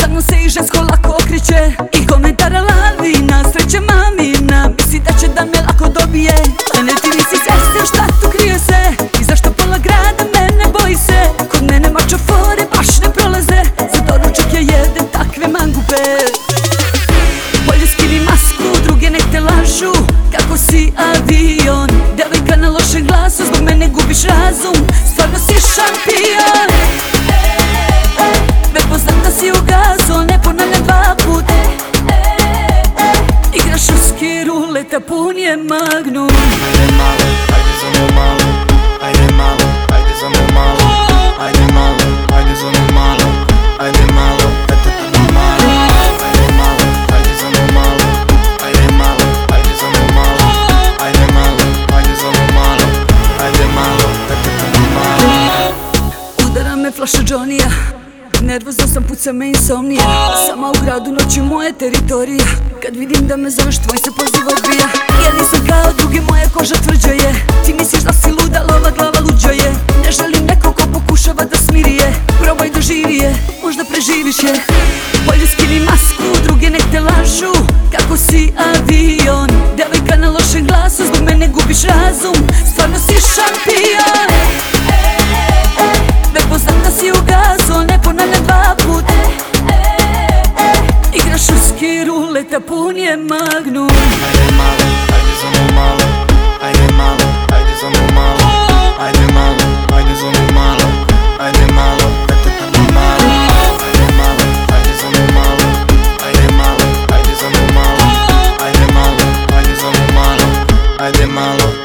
Stalno se i žensko lako okriće I komentara lavina, sreće mamina Misli da će da me lako dobije. A ne ti nisi svestan šta tu krije se? I zašto pola grada mene boji se? Kod mene mačo fore baš ne prolaze. Za doručak ja jedem takve mangube Bolje skini masku, druge nek te lažu. Kako si avion? Devojka na lošem glasu, zbog mene gubiš razum. Stvarno ruski rulet, a pun je magnum Ajde malo, ajde za mnom malo Ajde malo, ajde za mnom malo Ajde malo, ajde za mnom malo Ajde malo, eto tu malo Ajde malo, ajde za mnom malo Ajde malo, ajde za mnom malo Ajde malo, ajde za mnom malo Ajde malo, eto tu malo Udara me flaša Johnny-a Nervozno sam, puca me insomnija. Sama u gradu, noći moje teritorija. Kad vidim da me zoveš, tvoj se poziv odbija. Ja nisam kao drugi, moja koža tvrđa je. Ti misliš da si luda, lova glava luđa je. Ne želim neko ko pokušava da smiri je Probaj doživi je, možda preživiš je. Bolje skini masku, druge nek te lažu. Kako si avion? Devojka na lošem glasu, zbog mene gubiš razum. Stvarno si šampion Šuski ruleta pun je magnum Ajde malo, ajde samo malo Ajde malo, ajde samo malo Ajde malo, ajde samo malo Ajde malo, ajde samo malo Ajde malo, ajde samo malo Ajde malo, ajde samo malo Ajde malo, ajde samo malo Ajde malo